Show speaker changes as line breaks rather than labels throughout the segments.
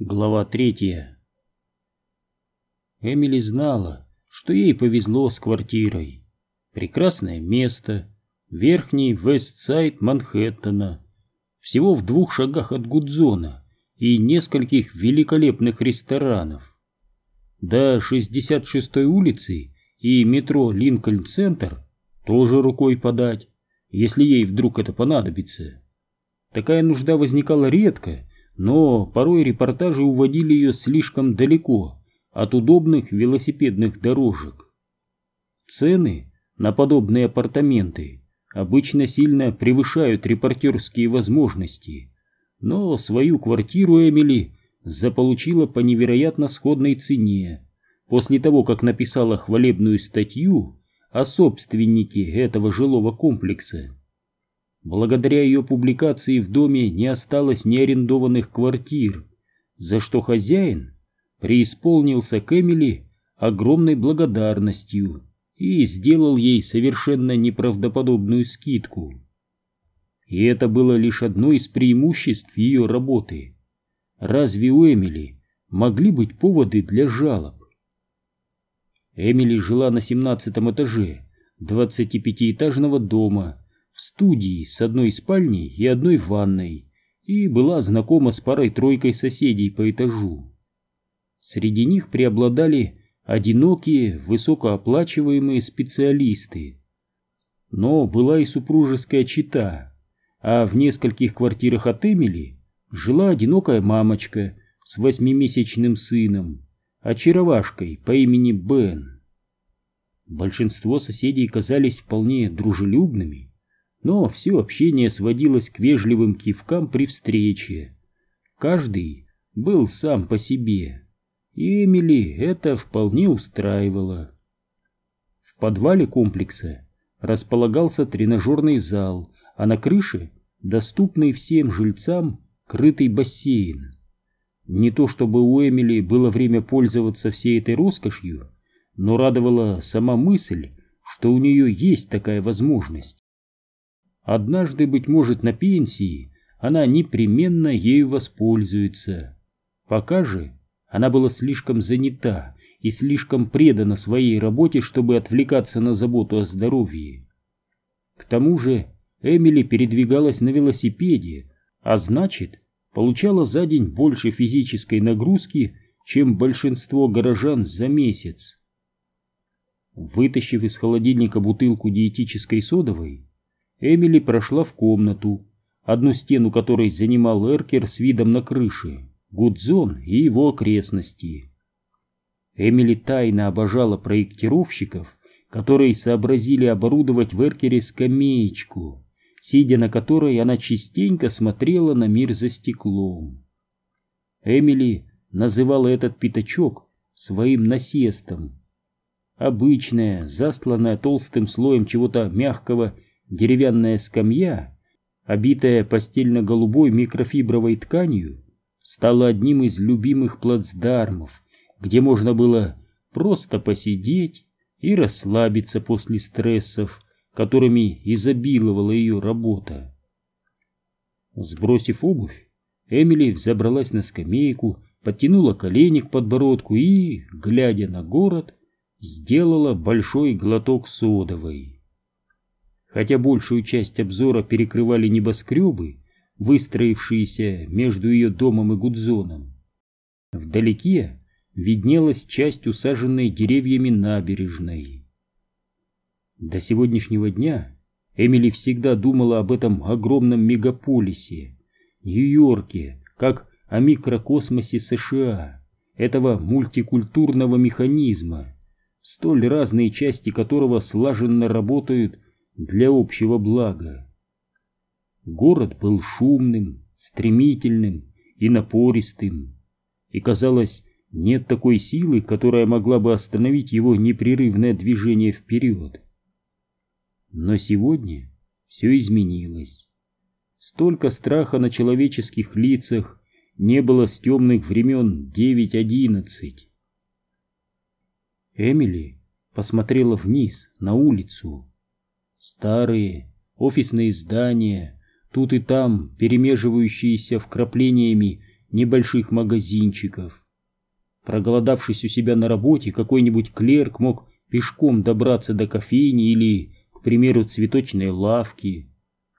Глава третья Эмили знала, что ей повезло с квартирой. Прекрасное место, верхний Вестсайд Манхэттена, всего в двух шагах от Гудзона и нескольких великолепных ресторанов. До 66-й улицы и метро Линкольн-центр тоже рукой подать, если ей вдруг это понадобится. Такая нужда возникала редко, но порой репортажи уводили ее слишком далеко от удобных велосипедных дорожек. Цены на подобные апартаменты обычно сильно превышают репортерские возможности, но свою квартиру Эмили заполучила по невероятно сходной цене после того, как написала хвалебную статью о собственнике этого жилого комплекса. Благодаря ее публикации в доме не осталось ни арендованных квартир, за что хозяин преисполнился к Эмили огромной благодарностью и сделал ей совершенно неправдоподобную скидку. И это было лишь одно из преимуществ ее работы. Разве у Эмили могли быть поводы для жалоб? Эмили жила на семнадцатом этаже 25-этажного дома, в студии с одной спальней и одной ванной и была знакома с парой-тройкой соседей по этажу. Среди них преобладали одинокие, высокооплачиваемые специалисты. Но была и супружеская чита, а в нескольких квартирах от Эмили жила одинокая мамочка с восьмимесячным сыном, очаровашкой по имени Бен. Большинство соседей казались вполне дружелюбными, но все общение сводилось к вежливым кивкам при встрече. Каждый был сам по себе, и Эмили это вполне устраивало. В подвале комплекса располагался тренажерный зал, а на крыше доступный всем жильцам крытый бассейн. Не то чтобы у Эмили было время пользоваться всей этой роскошью, но радовала сама мысль, что у нее есть такая возможность. Однажды, быть может, на пенсии она непременно ею воспользуется. Пока же она была слишком занята и слишком предана своей работе, чтобы отвлекаться на заботу о здоровье. К тому же Эмили передвигалась на велосипеде, а значит, получала за день больше физической нагрузки, чем большинство горожан за месяц. Вытащив из холодильника бутылку диетической содовой, Эмили прошла в комнату, одну стену которой занимал Эркер с видом на крыши, Гудзон и его окрестности. Эмили тайно обожала проектировщиков, которые сообразили оборудовать в Эркере скамеечку, сидя на которой она частенько смотрела на мир за стеклом. Эмили называла этот пятачок своим насестом. Обычная, застланная толстым слоем чего-то мягкого Деревянная скамья, обитая постельно-голубой микрофибровой тканью, стала одним из любимых плацдармов, где можно было просто посидеть и расслабиться после стрессов, которыми изобиловала ее работа. Сбросив обувь, Эмили взобралась на скамейку, подтянула колени к подбородку и, глядя на город, сделала большой глоток содовой. Хотя большую часть обзора перекрывали небоскребы, выстроившиеся между ее домом и Гудзоном. Вдалеке виднелась часть усаженной деревьями набережной. До сегодняшнего дня Эмили всегда думала об этом огромном мегаполисе, Нью-Йорке, как о микрокосмосе США, этого мультикультурного механизма, столь разные части которого слаженно работают для общего блага. Город был шумным, стремительным и напористым, и, казалось, нет такой силы, которая могла бы остановить его непрерывное движение вперед. Но сегодня все изменилось. Столько страха на человеческих лицах не было с темных времен 9-11. Эмили посмотрела вниз, на улицу. Старые офисные здания, тут и там перемеживающиеся вкраплениями небольших магазинчиков. Проголодавшись у себя на работе, какой-нибудь клерк мог пешком добраться до кофейни или, к примеру, цветочной лавки.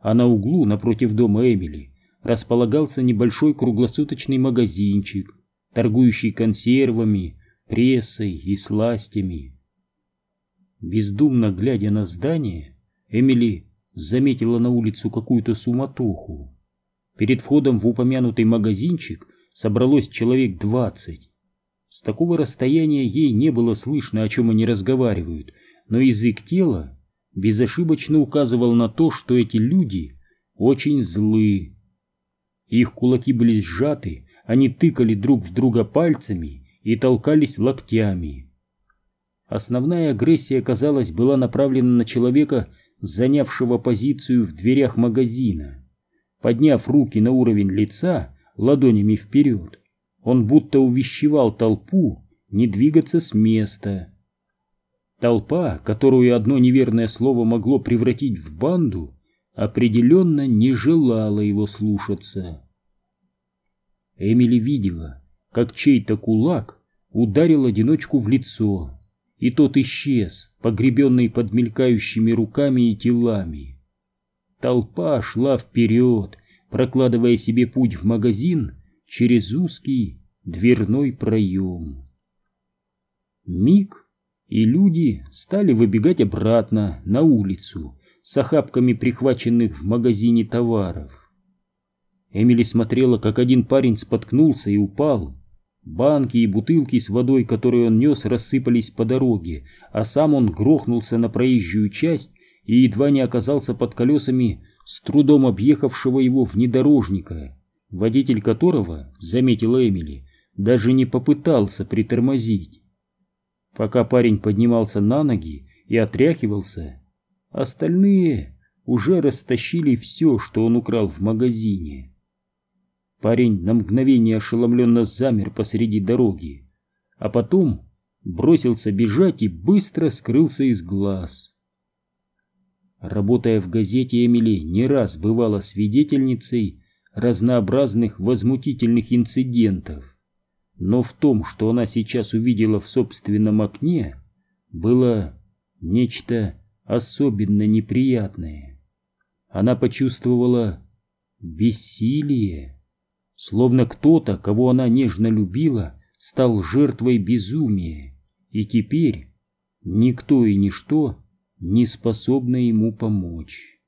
А на углу, напротив дома Эмили, располагался небольшой круглосуточный магазинчик, торгующий консервами, прессой и сластями. Бездумно глядя на здание, Эмили заметила на улицу какую-то суматоху. Перед входом в упомянутый магазинчик собралось человек двадцать. С такого расстояния ей не было слышно, о чем они разговаривают, но язык тела безошибочно указывал на то, что эти люди очень злы. Их кулаки были сжаты, они тыкали друг в друга пальцами и толкались локтями. Основная агрессия, казалось, была направлена на человека, занявшего позицию в дверях магазина. Подняв руки на уровень лица, ладонями вперед, он будто увещевал толпу не двигаться с места. Толпа, которую одно неверное слово могло превратить в банду, определенно не желала его слушаться. Эмили видела, как чей-то кулак ударил одиночку в лицо, и тот исчез, погребенный под мелькающими руками и телами. Толпа шла вперед, прокладывая себе путь в магазин через узкий дверной проем. Миг, и люди стали выбегать обратно на улицу с охапками прихваченных в магазине товаров. Эмили смотрела, как один парень споткнулся и упал. Банки и бутылки с водой, которые он нес, рассыпались по дороге, а сам он грохнулся на проезжую часть и едва не оказался под колесами с трудом объехавшего его внедорожника, водитель которого, заметила Эмили, даже не попытался притормозить. Пока парень поднимался на ноги и отряхивался, остальные уже растащили все, что он украл в магазине. Парень на мгновение ошеломленно замер посреди дороги, а потом бросился бежать и быстро скрылся из глаз. Работая в газете, Эмили не раз бывала свидетельницей разнообразных возмутительных инцидентов, но в том, что она сейчас увидела в собственном окне, было нечто особенно неприятное. Она почувствовала бессилие. Словно кто-то, кого она нежно любила, стал жертвой безумия, и теперь никто и ничто не способно ему помочь.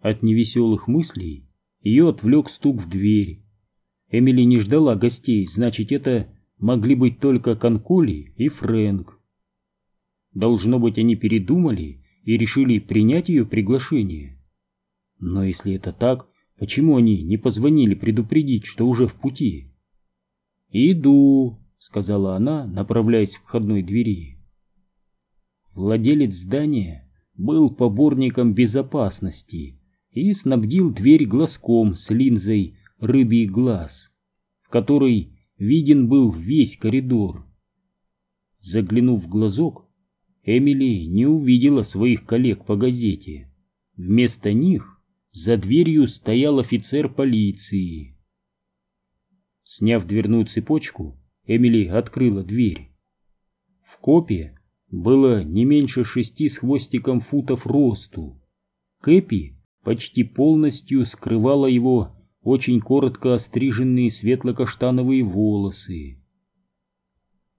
От невеселых мыслей ее отвлек стук в дверь. Эмили не ждала гостей, значит, это могли быть только Конколи и Фрэнк. Должно быть, они передумали и решили принять ее приглашение. Но если это так, Почему они не позвонили предупредить, что уже в пути? «Иду», — сказала она, направляясь к входной двери. Владелец здания был поборником безопасности и снабдил дверь глазком с линзой рыбий глаз, в которой виден был весь коридор. Заглянув в глазок, Эмили не увидела своих коллег по газете. Вместо них за дверью стоял офицер полиции. Сняв дверную цепочку, Эмили открыла дверь. В копе было не меньше шести с хвостиком футов росту. Кэпи почти полностью скрывала его очень коротко остриженные светло-каштановые волосы.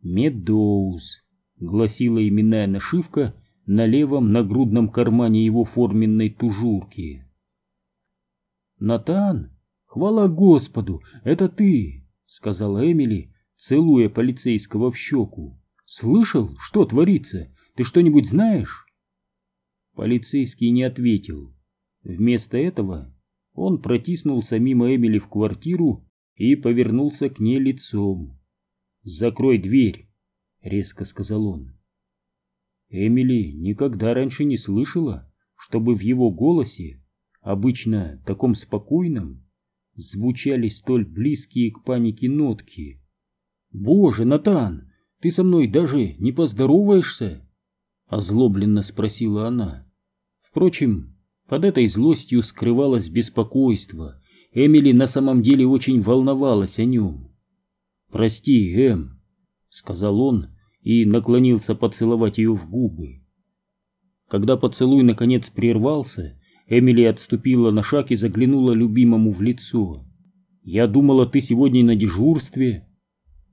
«Медоуз», — гласила именная нашивка на левом нагрудном кармане его форменной тужурки. «Натан, хвала Господу, это ты!» — сказала Эмили, целуя полицейского в щеку. «Слышал, что творится? Ты что-нибудь знаешь?» Полицейский не ответил. Вместо этого он протиснулся мимо Эмили в квартиру и повернулся к ней лицом. «Закрой дверь», — резко сказал он. Эмили никогда раньше не слышала, чтобы в его голосе обычно таком спокойном, звучали столь близкие к панике нотки. «Боже, Натан, ты со мной даже не поздороваешься?» — озлобленно спросила она. Впрочем, под этой злостью скрывалось беспокойство, Эмили на самом деле очень волновалась о нем. «Прости, Эм», — сказал он и наклонился поцеловать ее в губы. Когда поцелуй наконец прервался, Эмили отступила на шаг и заглянула любимому в лицо. «Я думала, ты сегодня на дежурстве».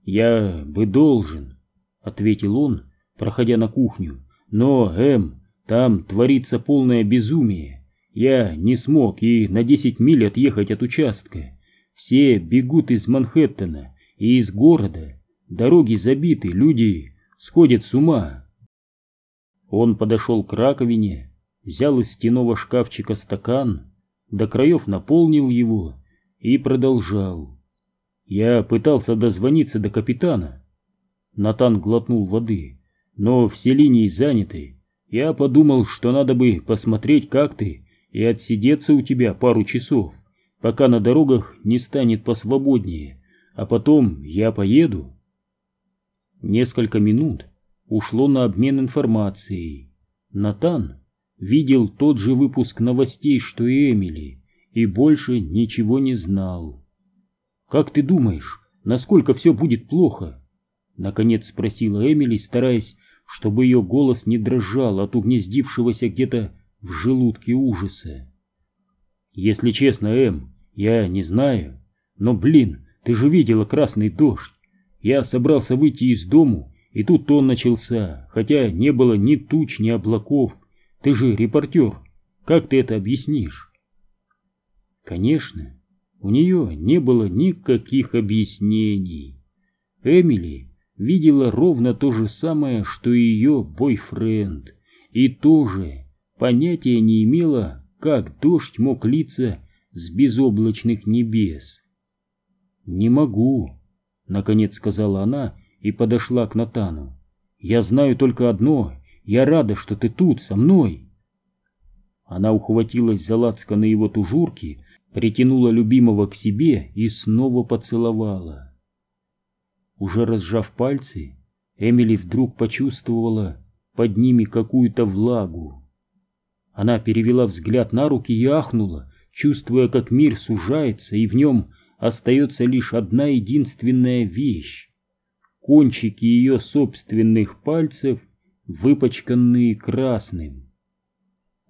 «Я бы должен», — ответил он, проходя на кухню. «Но, Эм, там творится полное безумие. Я не смог и на десять миль отъехать от участка. Все бегут из Манхэттена и из города. Дороги забиты, люди сходят с ума». Он подошел к раковине, взял из стеного шкафчика стакан, до краев наполнил его и продолжал. Я пытался дозвониться до капитана. Натан глотнул воды, но все линии заняты. Я подумал, что надо бы посмотреть, как ты, и отсидеться у тебя пару часов, пока на дорогах не станет посвободнее, а потом я поеду. Несколько минут ушло на обмен информацией. Натан видел тот же выпуск новостей, что и Эмили, и больше ничего не знал. «Как ты думаешь, насколько все будет плохо?» Наконец спросила Эмили, стараясь, чтобы ее голос не дрожал от угнездившегося где-то в желудке ужаса. «Если честно, Эм, я не знаю, но, блин, ты же видела красный дождь. Я собрался выйти из дому, и тут он начался, хотя не было ни туч, ни облаков, ты же репортер. Как ты это объяснишь? Конечно, у нее не было никаких объяснений. Эмили видела ровно то же самое, что и ее бойфренд, и тоже понятия не имела, как дождь мог литься с безоблачных небес. «Не могу», — наконец сказала она и подошла к Натану. «Я знаю только одно я рада, что ты тут, со мной. Она ухватилась за лацко на его тужурки, притянула любимого к себе и снова поцеловала. Уже разжав пальцы, Эмили вдруг почувствовала под ними какую-то влагу. Она перевела взгляд на руки и ахнула, чувствуя, как мир сужается, и в нем остается лишь одна единственная вещь. Кончики ее собственных пальцев выпачканные красным.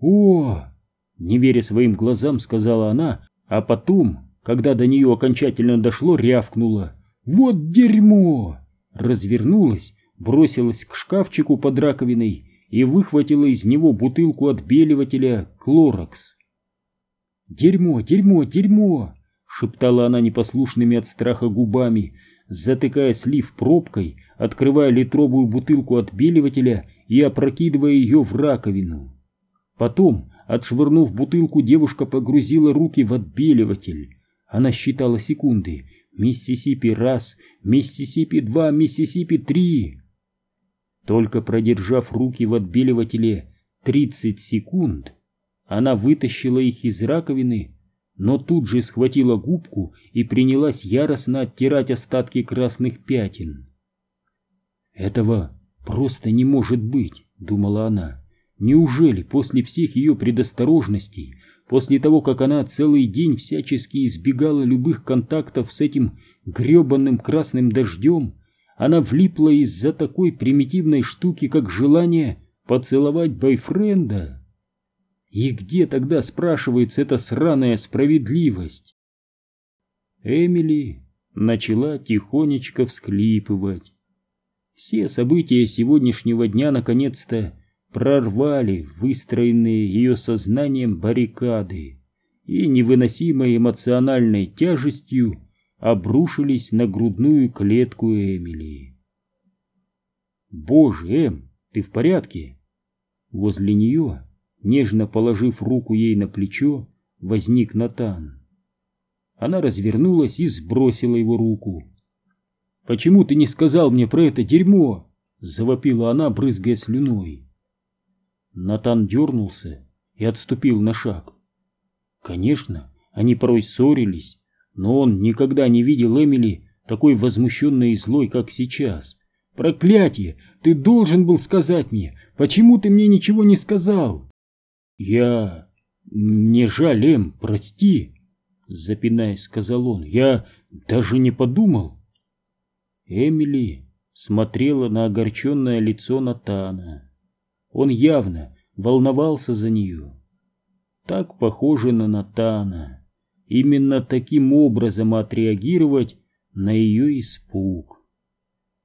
«О!» — не веря своим глазам, сказала она, а потом, когда до нее окончательно дошло, рявкнула. «Вот дерьмо!» Развернулась, бросилась к шкафчику под раковиной и выхватила из него бутылку отбеливателя «Клоракс». «Дерьмо, дерьмо, дерьмо!» — шептала она непослушными от страха губами, затыкая слив пробкой, открывая литровую бутылку отбеливателя и опрокидывая ее в раковину. Потом, отшвырнув бутылку, девушка погрузила руки в отбеливатель. Она считала секунды. Миссисипи раз, Миссисипи два, Миссисипи три. Только продержав руки в отбеливателе 30 секунд, она вытащила их из раковины но тут же схватила губку и принялась яростно оттирать остатки красных пятен. «Этого просто не может быть», — думала она. «Неужели после всех ее предосторожностей, после того, как она целый день всячески избегала любых контактов с этим гребанным красным дождем, она влипла из-за такой примитивной штуки, как желание поцеловать бойфренда?» И где тогда, спрашивается, эта сраная справедливость? Эмили начала тихонечко всклипывать. Все события сегодняшнего дня наконец-то прорвали выстроенные ее сознанием баррикады и невыносимой эмоциональной тяжестью обрушились на грудную клетку Эмили. «Боже, Эм, ты в порядке?» Возле нее нежно положив руку ей на плечо, возник Натан. Она развернулась и сбросила его руку. «Почему ты не сказал мне про это дерьмо?» — завопила она, брызгая слюной. Натан дернулся и отступил на шаг. Конечно, они порой ссорились, но он никогда не видел Эмили такой возмущенной и злой, как сейчас. «Проклятие! Ты должен был сказать мне! Почему ты мне ничего не сказал?» «Я... Мне жаль, прости!» запинаясь, сказал он. «Я даже не подумал». Эмили смотрела на огорченное лицо Натана. Он явно волновался за нее. Так похоже на Натана. Именно таким образом отреагировать на ее испуг.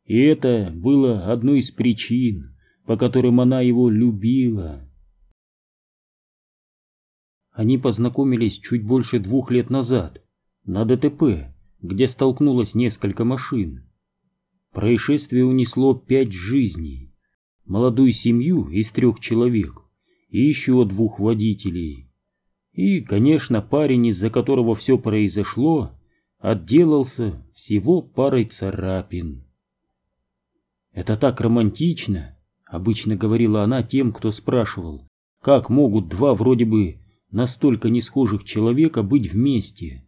И это было одной из причин, по которым она его любила. Они познакомились чуть больше двух лет назад, на ДТП, где столкнулось несколько машин. Происшествие унесло пять жизней, молодую семью из трех человек и еще двух водителей. И, конечно, парень, из-за которого все произошло, отделался всего парой царапин. «Это так романтично», — обычно говорила она тем, кто спрашивал, «как могут два вроде бы настолько не схожих человека быть вместе?»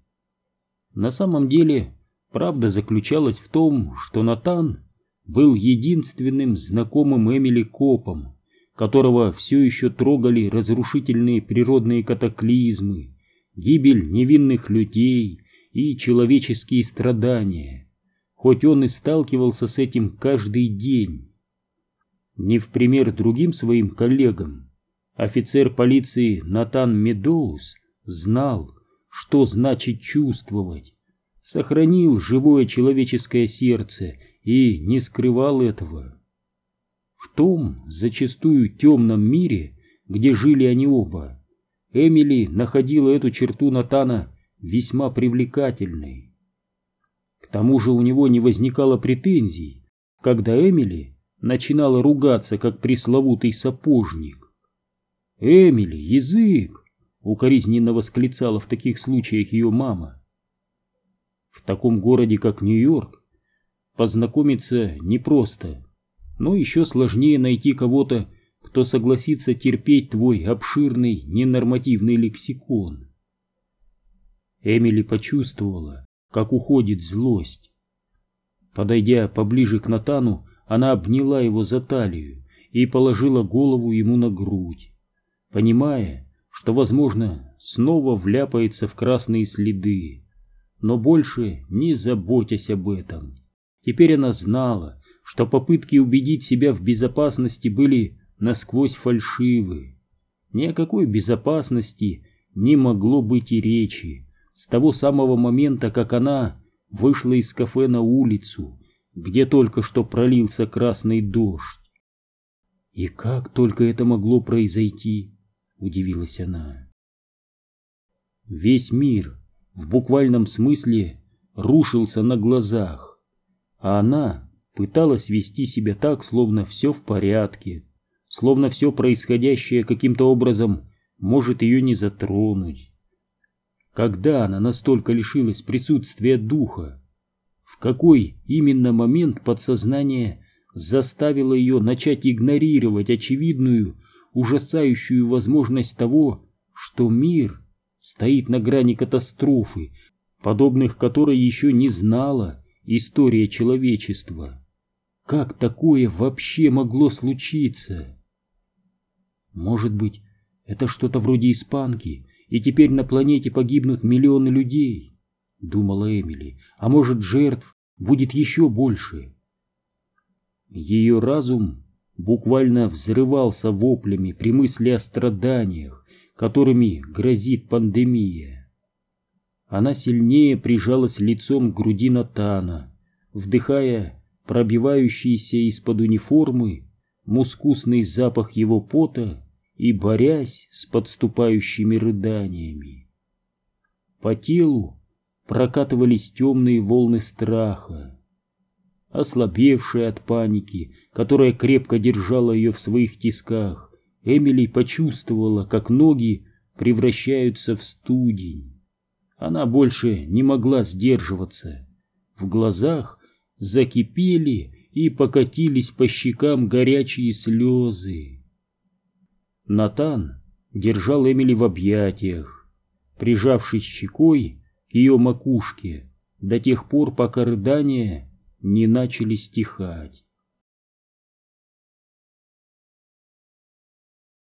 На самом деле, правда заключалась в том, что Натан был единственным знакомым Эмили Копом, которого все еще трогали разрушительные природные катаклизмы, гибель невинных людей и человеческие страдания, хоть он и сталкивался с этим каждый день. Не в пример другим своим коллегам, офицер полиции Натан Медоуз знал, что значит чувствовать, сохранил живое человеческое сердце и не скрывал этого. В том зачастую темном мире, где жили они оба, Эмили находила эту черту Натана весьма привлекательной. К тому же у него не возникало претензий, когда Эмили начинала ругаться, как пресловутый сапожник. «Эмили, язык!» — укоризненно восклицала в таких случаях ее мама. В таком городе, как Нью-Йорк, познакомиться непросто но еще сложнее найти кого-то, кто согласится терпеть твой обширный ненормативный лексикон. Эмили почувствовала, как уходит злость. Подойдя поближе к Натану, она обняла его за талию и положила голову ему на грудь, понимая, что, возможно, снова вляпается в красные следы, но больше не заботясь об этом. Теперь она знала, что попытки убедить себя в безопасности были насквозь фальшивы. Ни о какой безопасности не могло быть и речи с того самого момента, как она вышла из кафе на улицу, где только что пролился красный дождь. «И как только это могло произойти?» — удивилась она. Весь мир в буквальном смысле рушился на глазах, а она пыталась вести себя так, словно все в порядке, словно все происходящее каким-то образом может ее не затронуть. Когда она настолько лишилась присутствия духа? В какой именно момент подсознание заставило ее начать игнорировать очевидную, ужасающую возможность того, что мир стоит на грани катастрофы, подобных которой еще не знала история человечества? Как такое вообще могло случиться? Может быть, это что-то вроде испанки, и теперь на планете погибнут миллионы людей, думала Эмили, а может, жертв будет еще больше. Ее разум буквально взрывался воплями при мысли о страданиях, которыми грозит пандемия. Она сильнее прижалась лицом к груди Натана, вдыхая пробивающийся из-под униформы, мускусный запах его пота и борясь с подступающими рыданиями. По телу прокатывались темные волны страха. Ослабевшая от паники, которая крепко держала ее в своих тисках, Эмили почувствовала, как ноги превращаются в студень. Она больше не могла сдерживаться. В глазах закипели и покатились по щекам горячие слезы. Натан держал Эмили в объятиях, прижавшись щекой к ее макушке до тех пор, пока рыдания не начали стихать.